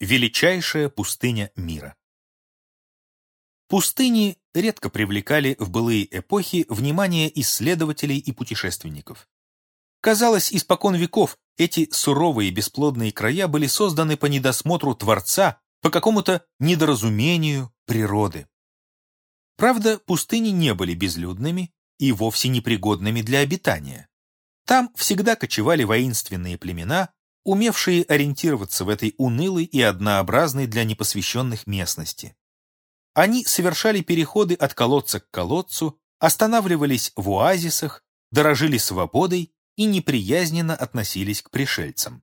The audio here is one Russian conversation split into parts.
Величайшая пустыня мира. Пустыни редко привлекали в былые эпохи внимание исследователей и путешественников. Казалось, испокон веков эти суровые бесплодные края были созданы по недосмотру Творца, по какому-то недоразумению природы. Правда, пустыни не были безлюдными и вовсе непригодными для обитания. Там всегда кочевали воинственные племена, умевшие ориентироваться в этой унылой и однообразной для непосвященных местности. Они совершали переходы от колодца к колодцу, останавливались в оазисах, дорожили свободой и неприязненно относились к пришельцам.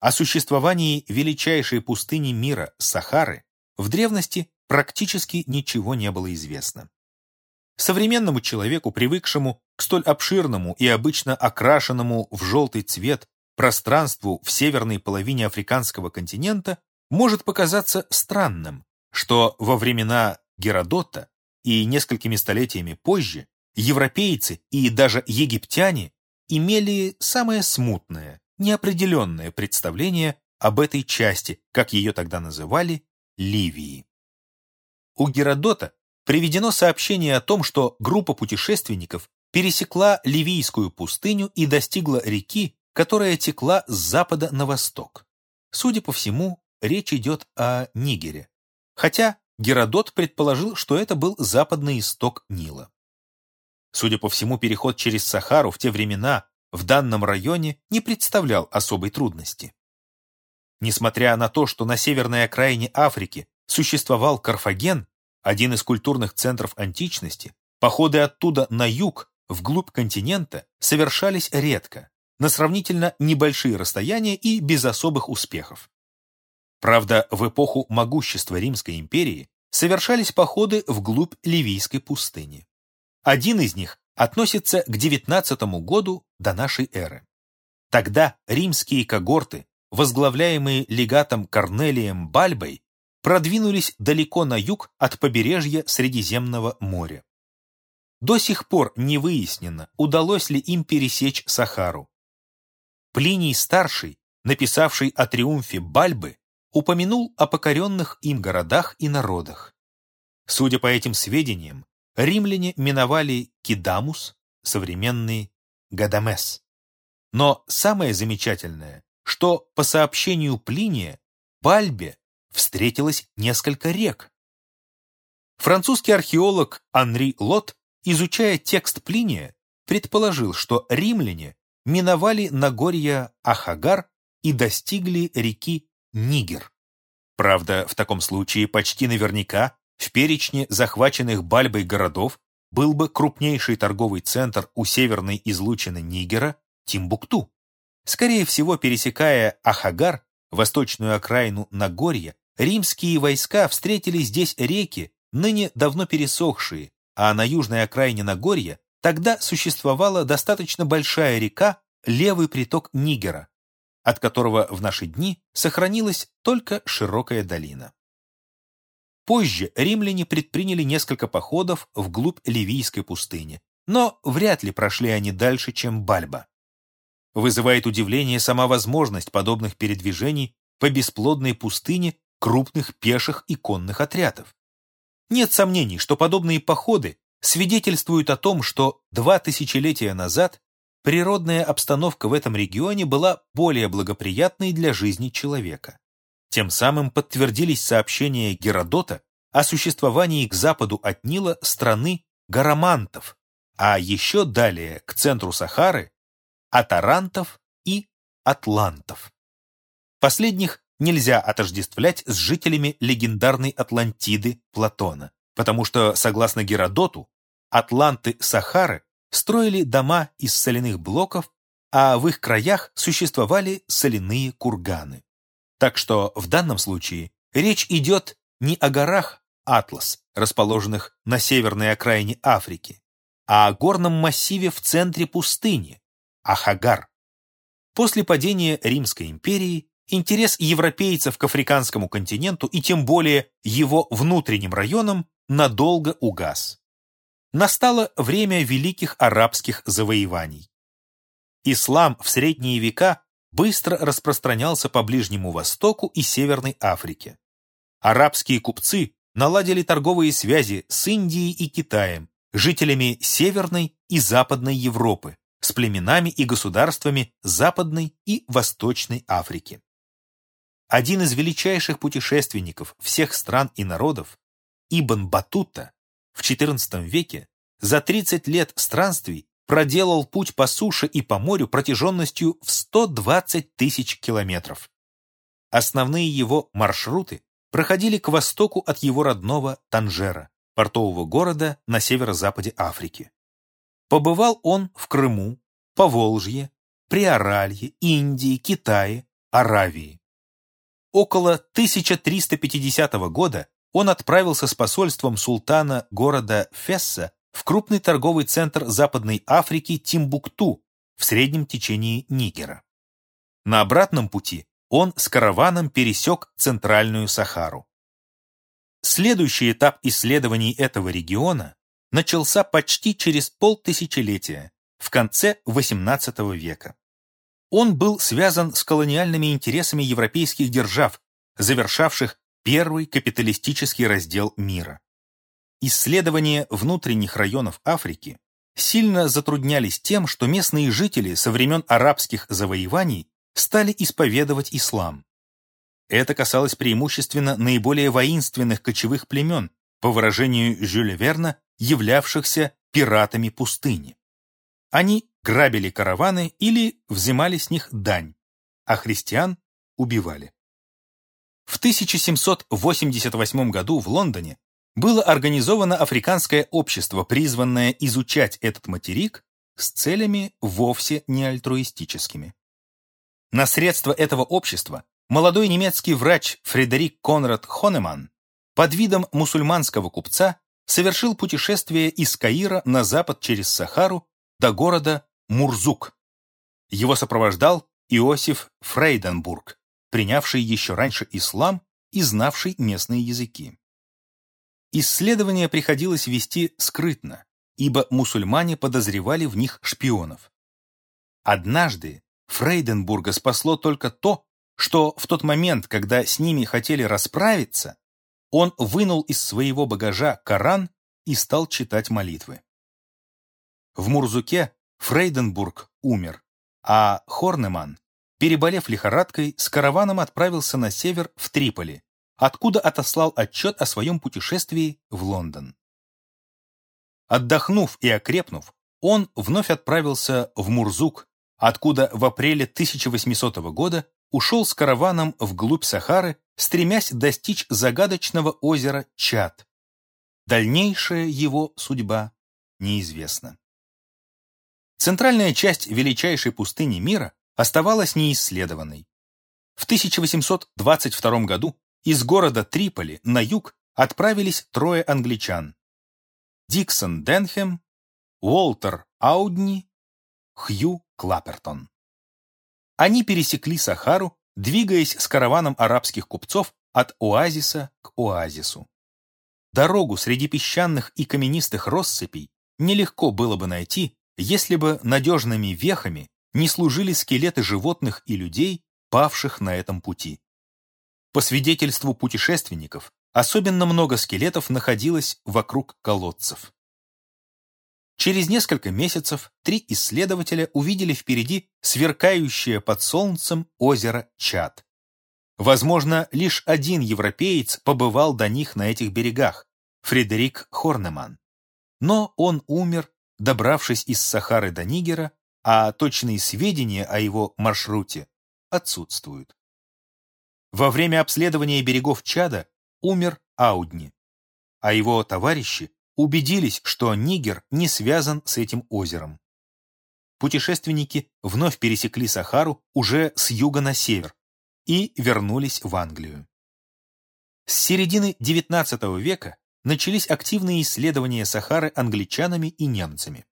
О существовании величайшей пустыни мира Сахары в древности практически ничего не было известно. Современному человеку, привыкшему к столь обширному и обычно окрашенному в желтый цвет пространству в северной половине африканского континента может показаться странным, что во времена Геродота и несколькими столетиями позже европейцы и даже египтяне имели самое смутное, неопределенное представление об этой части, как ее тогда называли, Ливии. У Геродота приведено сообщение о том, что группа путешественников пересекла Ливийскую пустыню и достигла реки, которая текла с запада на восток. Судя по всему, речь идет о Нигере, хотя Геродот предположил, что это был западный исток Нила. Судя по всему, переход через Сахару в те времена в данном районе не представлял особой трудности. Несмотря на то, что на северной окраине Африки существовал Карфаген, один из культурных центров античности, походы оттуда на юг, вглубь континента, совершались редко, на сравнительно небольшие расстояния и без особых успехов. Правда, в эпоху могущества Римской империи совершались походы вглубь Ливийской пустыни. Один из них относится к XIX году до нашей эры. Тогда римские когорты, возглавляемые легатом Корнелием Бальбой, продвинулись далеко на юг от побережья Средиземного моря. До сих пор не выяснено, удалось ли им пересечь Сахару. Плиний Старший, написавший о триумфе Бальбы, упомянул о покоренных им городах и народах. Судя по этим сведениям, римляне миновали Кидамус, современный Гадамес. Но самое замечательное, что по сообщению Плиния, Бальбе встретилось несколько рек. Французский археолог Анри Лот, изучая текст Плиния, предположил, что римляне миновали Нагорье Ахагар и достигли реки Нигер. Правда, в таком случае почти наверняка в перечне захваченных Бальбой городов был бы крупнейший торговый центр у северной излучины Нигера – Тимбукту. Скорее всего, пересекая Ахагар, восточную окраину Нагорья, римские войска встретили здесь реки, ныне давно пересохшие, а на южной окраине Нагорья Тогда существовала достаточно большая река, левый приток Нигера, от которого в наши дни сохранилась только широкая долина. Позже римляне предприняли несколько походов вглубь Ливийской пустыни, но вряд ли прошли они дальше, чем Бальба. Вызывает удивление сама возможность подобных передвижений по бесплодной пустыне крупных пеших и конных отрядов. Нет сомнений, что подобные походы свидетельствуют о том, что два тысячелетия назад природная обстановка в этом регионе была более благоприятной для жизни человека. Тем самым подтвердились сообщения Геродота о существовании к западу от Нила страны гарамантов, а еще далее, к центру Сахары, атарантов и атлантов. Последних нельзя отождествлять с жителями легендарной Атлантиды Платона потому что, согласно Геродоту, атланты Сахары строили дома из соляных блоков, а в их краях существовали соляные курганы. Так что в данном случае речь идет не о горах Атлас, расположенных на северной окраине Африки, а о горном массиве в центре пустыни, Ахагар. После падения Римской империи интерес европейцев к африканскому континенту и тем более его внутренним районам надолго угас. Настало время великих арабских завоеваний. Ислам в средние века быстро распространялся по Ближнему Востоку и Северной Африке. Арабские купцы наладили торговые связи с Индией и Китаем, жителями Северной и Западной Европы, с племенами и государствами Западной и Восточной Африки. Один из величайших путешественников всех стран и народов, Ибн Батута, в XIV веке за 30 лет странствий проделал путь по суше и по морю протяженностью в 120 тысяч километров. Основные его маршруты проходили к востоку от его родного Танжера, портового города на северо-западе Африки. Побывал он в Крыму, Поволжье, Приоралье, Индии, Китае, Аравии. Около 1350 года он отправился с посольством султана города Фесса в крупный торговый центр Западной Африки Тимбукту в среднем течении Нигера. На обратном пути он с караваном пересек Центральную Сахару. Следующий этап исследований этого региона начался почти через полтысячелетия, в конце XVIII века. Он был связан с колониальными интересами европейских держав, завершавших первый капиталистический раздел мира. Исследования внутренних районов Африки сильно затруднялись тем, что местные жители со времен арабских завоеваний стали исповедовать ислам. Это касалось преимущественно наиболее воинственных кочевых племен, по выражению Жюля Верна, являвшихся пиратами пустыни. Они грабили караваны или взимали с них дань, а христиан убивали. В 1788 году в Лондоне было организовано африканское общество, призванное изучать этот материк с целями вовсе не альтруистическими. На средства этого общества молодой немецкий врач Фредерик Конрад Хонеман под видом мусульманского купца совершил путешествие из Каира на запад через Сахару до города Мурзук. Его сопровождал Иосиф Фрейденбург, принявший еще раньше ислам и знавший местные языки. Исследования приходилось вести скрытно, ибо мусульмане подозревали в них шпионов. Однажды Фрейденбурга спасло только то, что в тот момент, когда с ними хотели расправиться, он вынул из своего багажа Коран и стал читать молитвы. В Мурзуке Фрейденбург умер, а Хорнеман, переболев лихорадкой, с караваном отправился на север в Триполи, откуда отослал отчет о своем путешествии в Лондон. Отдохнув и окрепнув, он вновь отправился в Мурзук, откуда в апреле 1800 года ушел с караваном вглубь Сахары, стремясь достичь загадочного озера Чад. Дальнейшая его судьба неизвестна. Центральная часть величайшей пустыни мира оставалась неисследованной. В 1822 году из города Триполи на юг отправились трое англичан. Диксон Денхем, Уолтер Аудни, Хью Клапертон. Они пересекли Сахару, двигаясь с караваном арабских купцов от оазиса к оазису. Дорогу среди песчаных и каменистых россыпей нелегко было бы найти, если бы надежными вехами не служили скелеты животных и людей, павших на этом пути. По свидетельству путешественников, особенно много скелетов находилось вокруг колодцев. Через несколько месяцев три исследователя увидели впереди сверкающее под солнцем озеро Чад. Возможно, лишь один европеец побывал до них на этих берегах – Фредерик Хорнеман. Но он умер, добравшись из Сахары до Нигера, а точные сведения о его маршруте отсутствуют. Во время обследования берегов Чада умер Аудни, а его товарищи убедились, что Нигер не связан с этим озером. Путешественники вновь пересекли Сахару уже с юга на север и вернулись в Англию. С середины XIX века начались активные исследования Сахары англичанами и немцами.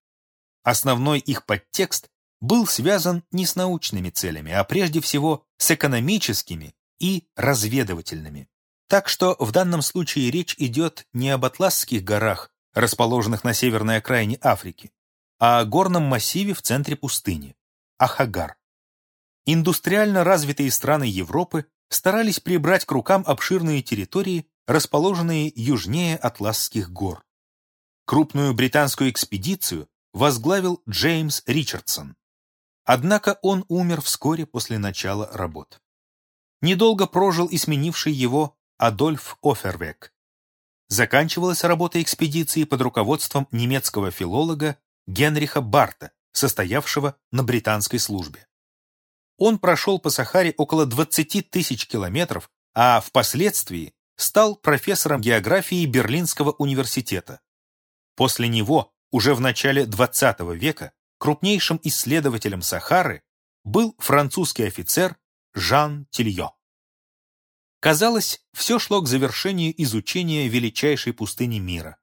Основной их подтекст был связан не с научными целями, а прежде всего с экономическими и разведывательными. Так что в данном случае речь идет не об Атласских горах, расположенных на северной окраине Африки, а о горном массиве в центре пустыни – Ахагар. индустриально развитые страны Европы старались прибрать к рукам обширные территории, расположенные южнее Атласских гор. Крупную британскую экспедицию возглавил Джеймс Ричардсон. Однако он умер вскоре после начала работ. Недолго прожил и сменивший его Адольф Офервек. Заканчивалась работа экспедиции под руководством немецкого филолога Генриха Барта, состоявшего на британской службе. Он прошел по Сахаре около 20 тысяч километров, а впоследствии стал профессором географии Берлинского университета. После него, уже в начале XX века, крупнейшим исследователем Сахары был французский офицер Жан Тильо. Казалось, все шло к завершению изучения величайшей пустыни мира.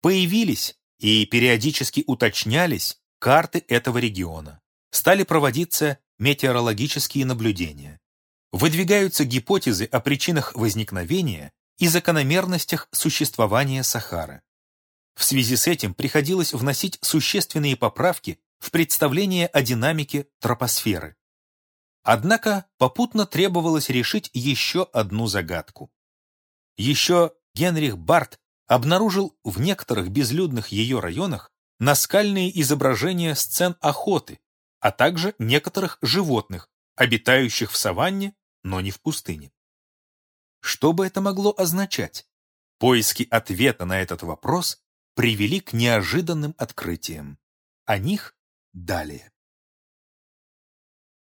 Появились и периодически уточнялись карты этого региона. Стали проводиться метеорологические наблюдения. Выдвигаются гипотезы о причинах возникновения и закономерностях существования Сахары. В связи с этим приходилось вносить существенные поправки в представление о динамике тропосферы. Однако попутно требовалось решить еще одну загадку. Еще Генрих Барт обнаружил в некоторых безлюдных ее районах наскальные изображения сцен охоты, а также некоторых животных, обитающих в саванне, но не в пустыне. Что бы это могло означать? Поиски ответа на этот вопрос привели к неожиданным открытиям. О них далее.